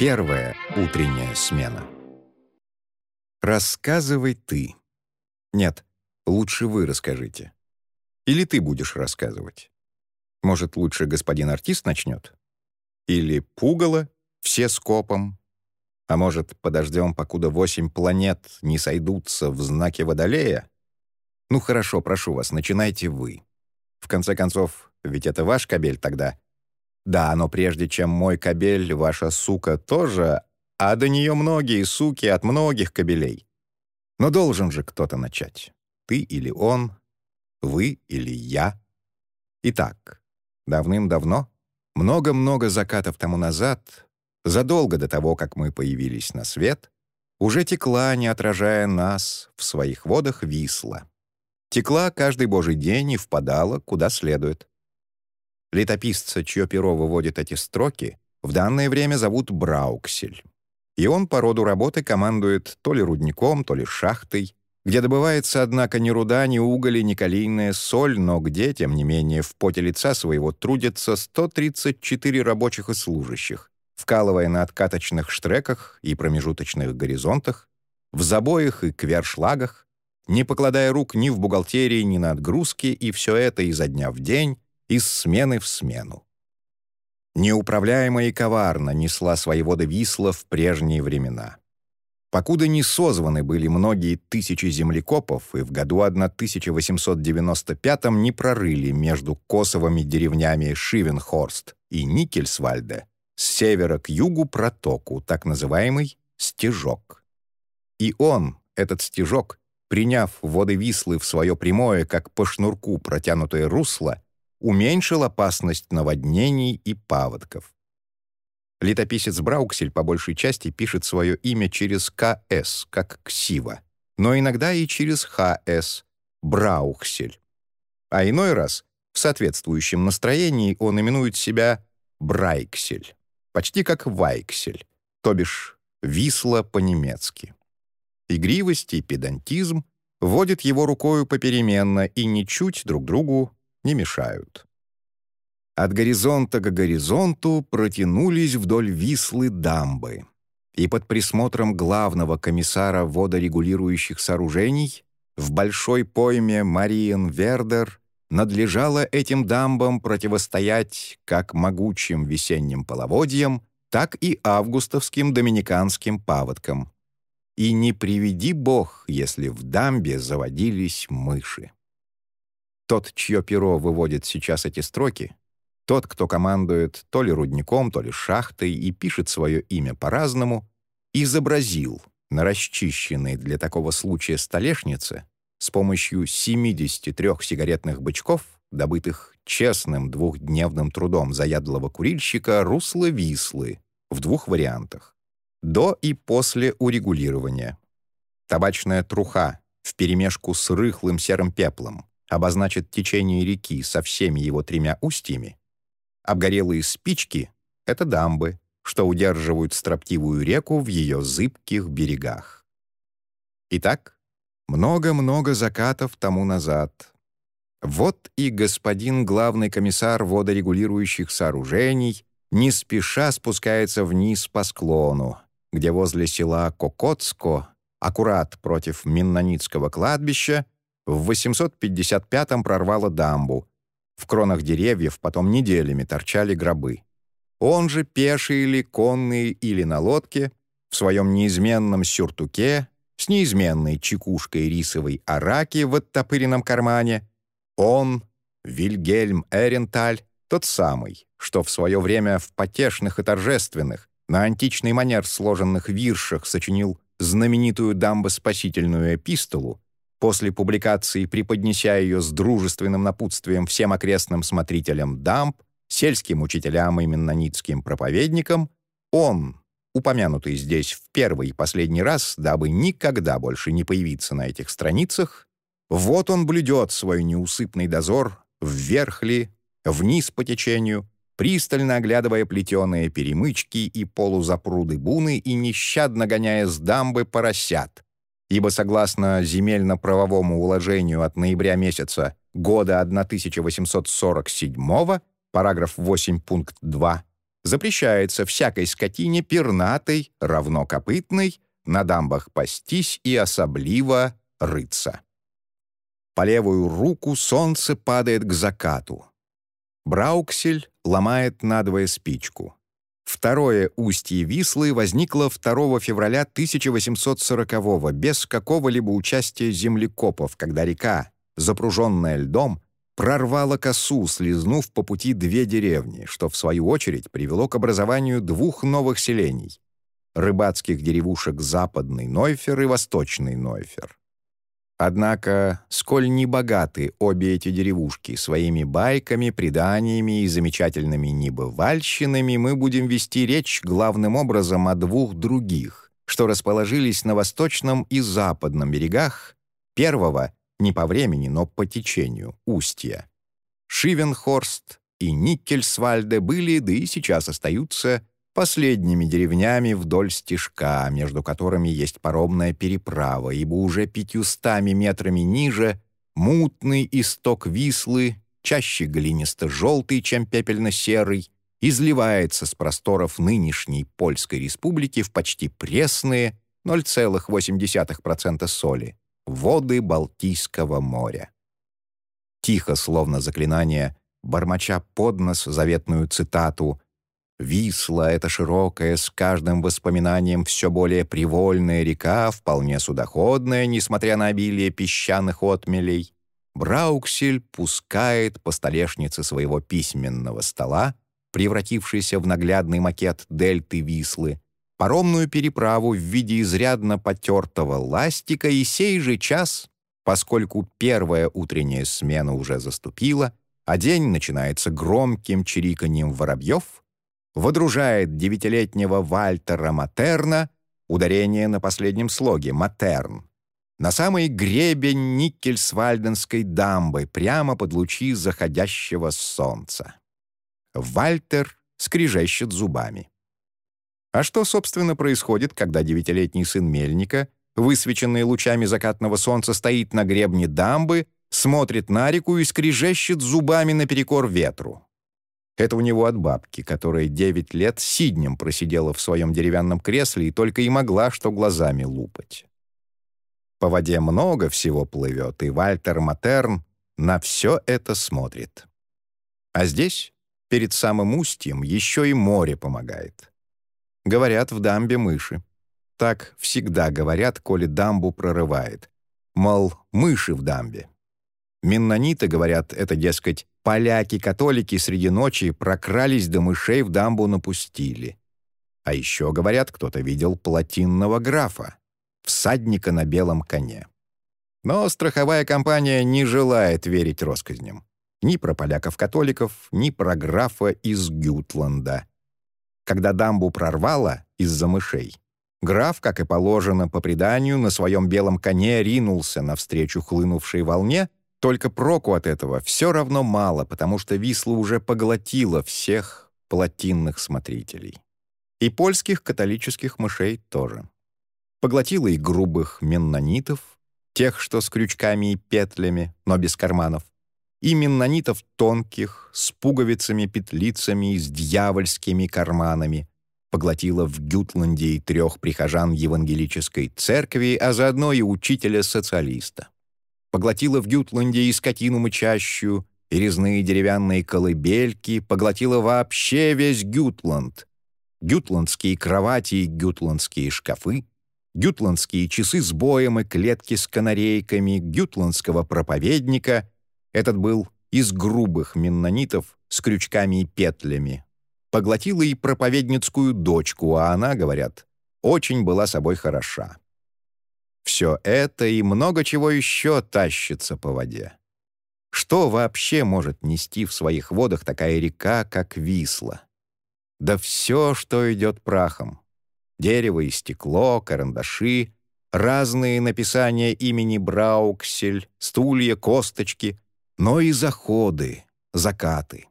Первая утренняя смена. Рассказывай ты. Нет, лучше вы расскажите. Или ты будешь рассказывать. Может, лучше господин артист начнет? Или пугало, все скопом? А может, подождем, покуда восемь планет не сойдутся в знаке Водолея? Ну хорошо, прошу вас, начинайте вы. В конце концов, ведь это ваш кабель тогда — да, но прежде чем мой кабель, ваша сука тоже, а до нее многие суки от многих кабелей. Но должен же кто-то начать. Ты или он, вы или я. Итак, давным-давно, много-много закатов тому назад, задолго до того, как мы появились на свет, уже текла, не отражая нас, в своих водах Висла. Текла каждый божий день и впадала, куда следует. Летописца, чье перо выводит эти строки, в данное время зовут Брауксель. И он по роду работы командует то ли рудником, то ли шахтой, где добывается, однако, ни руда, ни уголь, ни калийная соль, но где, тем не менее, в поте лица своего трудятся 134 рабочих и служащих, вкалывая на откаточных штреках и промежуточных горизонтах, в забоях и квершлагах, не покладая рук ни в бухгалтерии, ни на отгрузки, и все это изо дня в день, из смены в смену. Неуправляемо и коварно несла свои воды Висла в прежние времена. Покуда не созваны были многие тысячи землекопов, и в году 1895 не прорыли между косовыми деревнями Шивенхорст и Никельсвальде с севера к югу протоку, так называемый «стежок». И он, этот стежок, приняв воды Вислы в свое прямое, как по шнурку протянутое русло, уменьшил опасность наводнений и паводков. Летописец Брауксель по большей части пишет свое имя через КС, как ксива, но иногда и через ХС, Браухсель. А иной раз, в соответствующем настроении, он именует себя Брайксель, почти как Вайксель, то бишь Висла по-немецки. Игривость и педантизм вводят его рукою попеременно и ничуть друг другу не мешают. От горизонта к горизонту протянулись вдоль Вислы дамбы, и под присмотром главного комиссара водорегулирующих сооружений в большой пойме Мариен Вердер надлежало этим дамбам противостоять как могучим весенним половодьям, так и августовским доминиканским паводкам. И не приведи бог, если в дамбе заводились мыши. Тот, чье перо выводит сейчас эти строки, тот, кто командует то ли рудником, то ли шахтой и пишет свое имя по-разному, изобразил на расчищенной для такого случая столешнице с помощью 73 сигаретных бычков, добытых честным двухдневным трудом заядлого курильщика, русло Вислы в двух вариантах — до и после урегулирования. Табачная труха вперемешку с рыхлым серым пеплом, обозначит течение реки со всеми его тремя устьями, обгорелые спички — это дамбы, что удерживают строптивую реку в ее зыбких берегах. Итак, много-много закатов тому назад. Вот и господин главный комиссар водорегулирующих сооружений не спеша спускается вниз по склону, где возле села Кокотско, аккурат против Миннонитского кладбища, в 855-м прорвало дамбу. В кронах деревьев потом неделями торчали гробы. Он же, пеший или конный или на лодке, в своем неизменном сюртуке, с неизменной чекушкой рисовой араки в оттопыренном кармане, он, Вильгельм Эренталь, тот самый, что в свое время в потешных и торжественных, на античный манер сложенных виршах сочинил знаменитую дамбо-спасительную эпистолу, после публикации преподнеся ее с дружественным напутствием всем окрестным смотрителям дамб, сельским учителям и меннонитским проповедникам, он, упомянутый здесь в первый и последний раз, дабы никогда больше не появиться на этих страницах, вот он блюдет свой неусыпный дозор вверх ли, вниз по течению, пристально оглядывая плетеные перемычки и полузапруды буны и нещадно гоняя с дамбы поросят, ибо согласно земельно-правовому уложению от ноября месяца года 1847, параграф 8, пункт 2, запрещается всякой скотине пернатой, равно копытной, на дамбах пастись и особливо рыться. По левую руку солнце падает к закату. Брауксель ломает надвое спичку. Второе устье Вислы возникло 2 февраля 1840-го без какого-либо участия землекопов, когда река, запруженная льдом, прорвала косу, слезнув по пути две деревни, что, в свою очередь, привело к образованию двух новых селений — рыбацких деревушек Западный Нойфер и Восточный Нойфер. Однако, сколь небогаты обе эти деревушки своими байками, преданиями и замечательными небывальщинами, мы будем вести речь главным образом о двух других, что расположились на восточном и западном берегах первого не по времени, но по течению, устья. Шивенхорст и Никкельсвальде были, да и сейчас остаются, последними деревнями вдоль стежка, между которыми есть паромная переправа, ибо уже пятьюстами метрами ниже мутный исток Вислы, чаще глинисто-желтый, чем пепельно-серый, изливается с просторов нынешней Польской республики в почти пресные 0,8% соли воды Балтийского моря. Тихо, словно заклинание, бормоча под нос заветную цитату «Висла — это широкая, с каждым воспоминанием все более привольная река, вполне судоходная, несмотря на обилие песчаных отмелей», Брауксель пускает по столешнице своего письменного стола, превратившийся в наглядный макет дельты Вислы, паромную переправу в виде изрядно потертого ластика и сей же час, поскольку первая утренняя смена уже заступила, а день начинается громким чириканьем воробьев, водружает девятилетнего Вальтера Матерна, ударение на последнем слоге «Матерн», на самый гребень Никельсвальденской дамбы, прямо под лучи заходящего солнца. Вальтер скрежещет зубами. А что, собственно, происходит, когда девятилетний сын Мельника, высвеченный лучами закатного солнца, стоит на гребне дамбы, смотрит на реку и скрежещет зубами наперекор ветру? Это у него от бабки, которая девять лет сиднем просидела в своем деревянном кресле и только и могла что глазами лупать. По воде много всего плывет, и Вальтер Матерн на все это смотрит. А здесь, перед самым устьем, еще и море помогает. Говорят, в дамбе мыши. Так всегда говорят, коли дамбу прорывает. Мол, мыши в дамбе. Меннониты говорят, это, дескать, поляки-католики среди ночи прокрались до мышей в дамбу напустили. А еще, говорят, кто-то видел плотинного графа, всадника на белом коне. Но страховая компания не желает верить россказням. Ни про поляков-католиков, ни про графа из Гютланда когда дамбу прорвало из-за мышей. Граф, как и положено по преданию, на своем белом коне ринулся навстречу хлынувшей волне, только проку от этого все равно мало, потому что Висла уже поглотила всех плотинных смотрителей. И польских католических мышей тоже. Поглотила и грубых меннонитов, тех, что с крючками и петлями, но без карманов, и меннонитов тонких, с пуговицами-петлицами и с дьявольскими карманами, поглотила в Гютланде и трех прихожан евангелической церкви, а заодно и учителя-социалиста. Поглотила в Гютланде и скотину мычащую, и резные деревянные колыбельки, поглотила вообще весь Гютланд. Гютландские кровати и гютландские шкафы, гютландские часы с боем и клетки с канарейками, гютландского проповедника — этот был из грубых меннонитов с крючками и петлями. Поглотила и проповедницкую дочку, а она, говорят, очень была собой хороша. Все это и много чего еще тащится по воде. Что вообще может нести в своих водах такая река, как Висла? Да все, что идет прахом. Дерево и стекло, карандаши, разные написания имени Брауксель, стулья, косточки — но и заходы, закаты.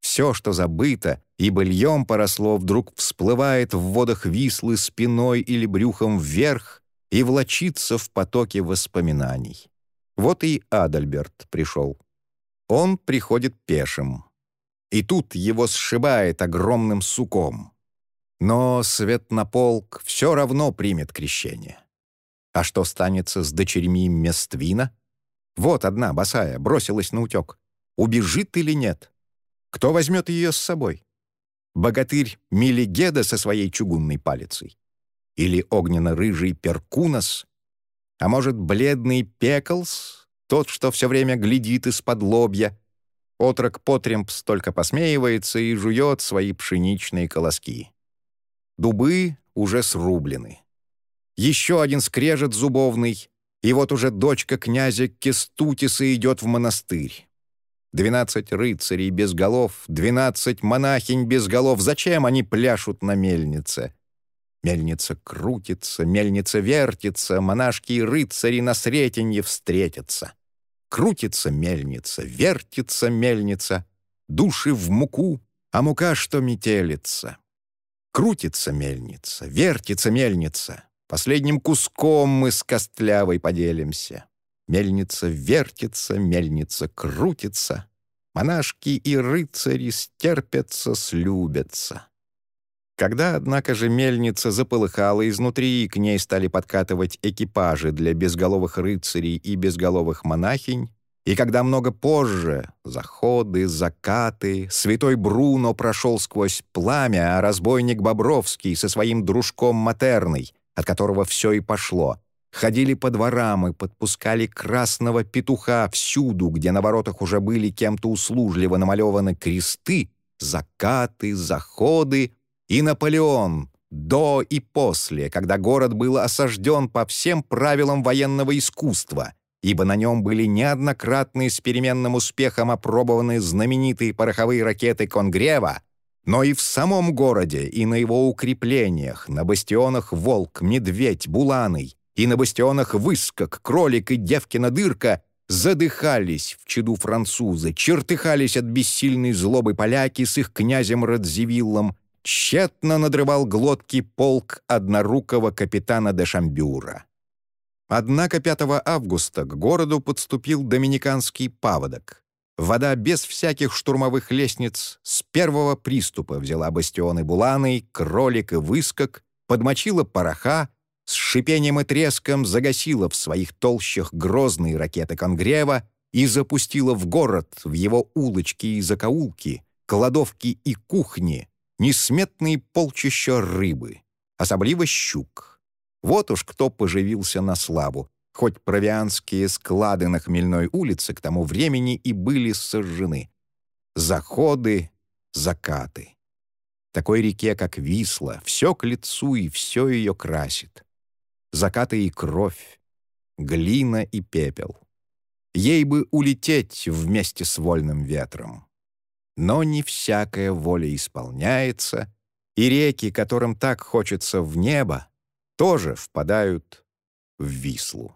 Все, что забыто и быльем поросло, вдруг всплывает в водах Вислы спиной или брюхом вверх и влочится в потоке воспоминаний. Вот и Адальберт пришел. Он приходит пешим. и тут его сшибает огромным суком. Но Светнополк все равно примет крещение. А что станется с дочерьми Мествина? Вот одна, босая, бросилась на утек. Убежит или нет? Кто возьмет ее с собой? Богатырь Милигеда со своей чугунной палицей? Или огненно-рыжий Перкунос? А может, бледный Пеклс, тот, что все время глядит из-под лобья? Отрок Потремпс только посмеивается и жует свои пшеничные колоски. Дубы уже срублены. Еще один скрежет зубовный, и вот уже дочка князя Кестутиса идет в монастырь. Двенадцать рыцарей без голов, двенадцать монахинь без голов. Зачем они пляшут на мельнице? Мельница крутится, мельница вертится, монашки и рыцари на сретенье встретятся. Крутится мельница, вертится мельница, души в муку, а мука что метелится. Крутится мельница, вертится мельница, последним куском мы с костлявой поделимся. Мельница вертится, мельница крутится, монашки и рыцари стерпятся, слюбятся. Когда, однако же, мельница заполыхала изнутри, и к ней стали подкатывать экипажи для безголовых рыцарей и безголовых монахинь, и когда много позже заходы, закаты, святой Бруно прошел сквозь пламя, а разбойник Бобровский со своим дружком Матерной, от которого все и пошло, ходили по дворам и подпускали красного петуха всюду, где на воротах уже были кем-то услужливо намалеваны кресты, закаты, заходы, и Наполеон до и после, когда город был осажден по всем правилам военного искусства, ибо на нем были неоднократные с переменным успехом опробованы знаменитые пороховые ракеты Конгрева, но и в самом городе, и на его укреплениях, на бастионах «Волк», «Медведь», «Буланый», и на бастионах «Выскок», «Кролик» и «Девкина дырка» задыхались в чаду французы, чертыхались от бессильной злобы поляки с их князем Радзивиллом, тщетно надрывал глотки полк однорукого капитана де Шамбюра. Однако 5 августа к городу подступил доминиканский паводок. Вода без всяких штурмовых лестниц с первого приступа взяла бастионы Буланы, кролик и выскок, подмочила пороха, с шипением и треском загасила в своих толщах грозные ракеты Конгрева и запустила в город, в его улочки и закоулки, кладовки и кухни, несметные полчища рыбы, особливо щук. Вот уж кто поживился на славу, хоть провианские склады на Хмельной улице к тому времени и были сожжены. Заходы, закаты. Такой реке, как Висла, все к лицу и все ее красит. Закаты и кровь, глина и пепел. Ей бы улететь вместе с вольным ветром. Но не всякая воля исполняется, и реки, которым так хочется в небо, тоже впадают в Вислу.